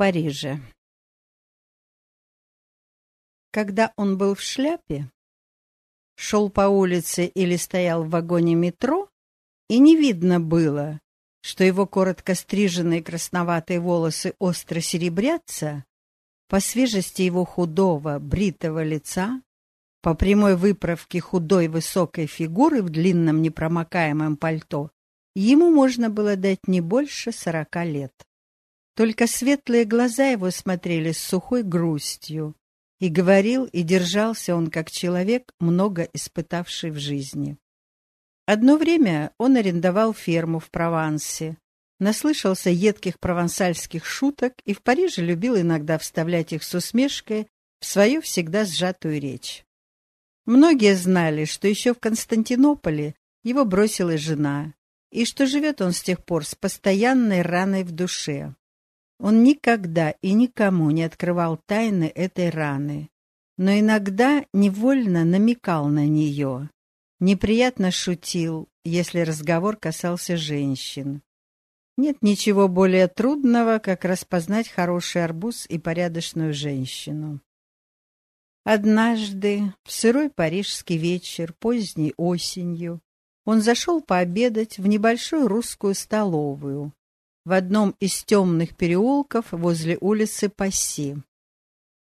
Париже. Когда он был в шляпе, шел по улице или стоял в вагоне метро, и не видно было, что его коротко стриженные красноватые волосы остро серебрятся, по свежести его худого, бритого лица, по прямой выправке худой высокой фигуры в длинном непромокаемом пальто, ему можно было дать не больше сорока лет. Только светлые глаза его смотрели с сухой грустью, и говорил и держался он как человек, много испытавший в жизни. Одно время он арендовал ферму в Провансе, наслышался едких провансальских шуток и в Париже любил иногда вставлять их с усмешкой в свою всегда сжатую речь. Многие знали, что еще в Константинополе его бросила жена, и что живет он с тех пор с постоянной раной в душе. Он никогда и никому не открывал тайны этой раны, но иногда невольно намекал на нее, неприятно шутил, если разговор касался женщин. Нет ничего более трудного, как распознать хороший арбуз и порядочную женщину. Однажды, в сырой парижский вечер, поздней осенью, он зашел пообедать в небольшую русскую столовую, в одном из темных переулков возле улицы Пасси.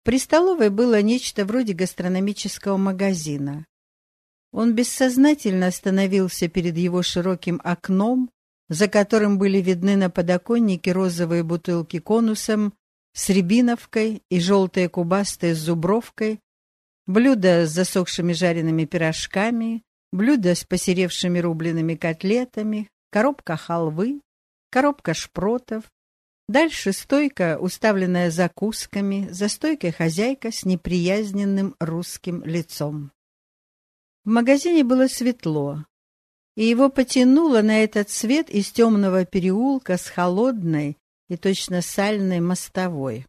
При столовой было нечто вроде гастрономического магазина. Он бессознательно остановился перед его широким окном, за которым были видны на подоконнике розовые бутылки конусом с рябиновкой и желтые кубастые с зубровкой, блюда с засохшими жареными пирожками, блюда с посеревшими рубленными котлетами, коробка халвы, коробка шпротов, дальше стойка, уставленная закусками, за стойкой хозяйка с неприязненным русским лицом. В магазине было светло, и его потянуло на этот свет из темного переулка с холодной и точно сальной мостовой.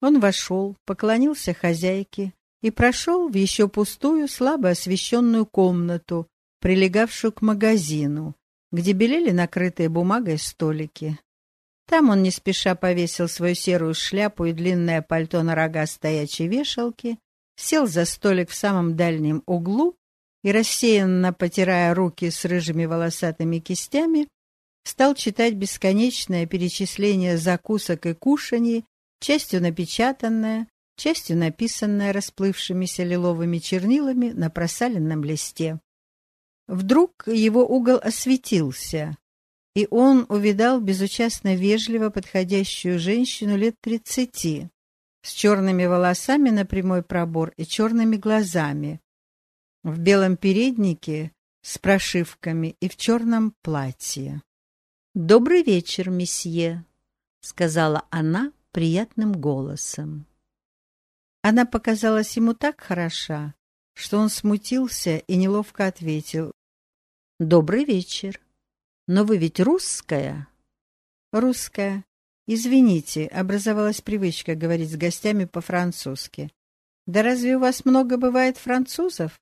Он вошел, поклонился хозяйке и прошел в еще пустую, слабо освещенную комнату, прилегавшую к магазину, где белели накрытые бумагой столики. Там он не спеша повесил свою серую шляпу и длинное пальто на рога стоячей вешалки, сел за столик в самом дальнем углу и, рассеянно потирая руки с рыжими волосатыми кистями, стал читать бесконечное перечисление закусок и кушаний, частью напечатанное, частью написанное расплывшимися лиловыми чернилами на просаленном листе. Вдруг его угол осветился, и он увидал безучастно вежливо подходящую женщину лет тридцати, с черными волосами на прямой пробор и черными глазами, в белом переднике с прошивками и в черном платье. «Добрый вечер, месье», — сказала она приятным голосом. Она показалась ему так хороша, что он смутился и неловко ответил. «Добрый вечер. Но вы ведь русская?» «Русская. Извините, образовалась привычка говорить с гостями по-французски. Да разве у вас много бывает французов?»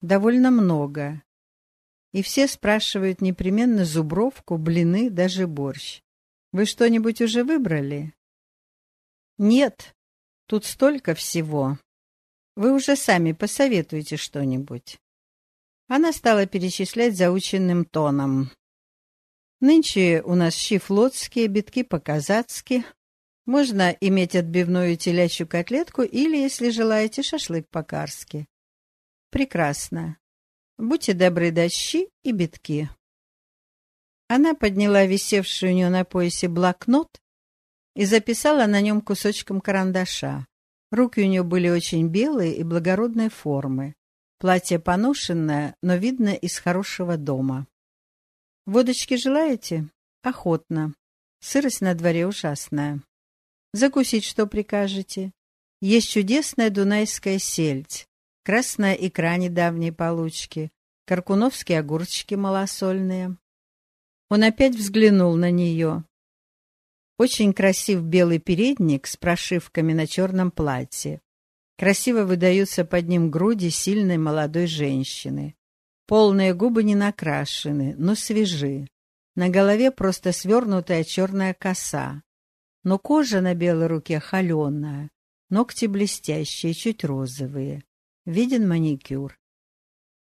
«Довольно много. И все спрашивают непременно зубровку, блины, даже борщ. Вы что-нибудь уже выбрали?» «Нет, тут столько всего. Вы уже сами посоветуете что-нибудь. Она стала перечислять заученным тоном. Нынче у нас щи флотские, битки по-казацки. Можно иметь отбивную телячью котлетку или, если желаете, шашлык по-карски. Прекрасно. Будьте добры дать щи и битки. Она подняла висевший у нее на поясе блокнот и записала на нем кусочком карандаша. Руки у нее были очень белые и благородной формы. Платье поношенное, но видно из хорошего дома. «Водочки желаете?» «Охотно. Сырость на дворе ужасная. Закусить что прикажете?» «Есть чудесная дунайская сельдь, красная икра недавней получки, каркуновские огурчики малосольные». Он опять взглянул на нее. Очень красив белый передник с прошивками на черном платье. Красиво выдаются под ним груди сильной молодой женщины. Полные губы не накрашены, но свежи. На голове просто свернутая черная коса. но кожа на белой руке холеная, ногти блестящие, чуть розовые. Виден маникюр.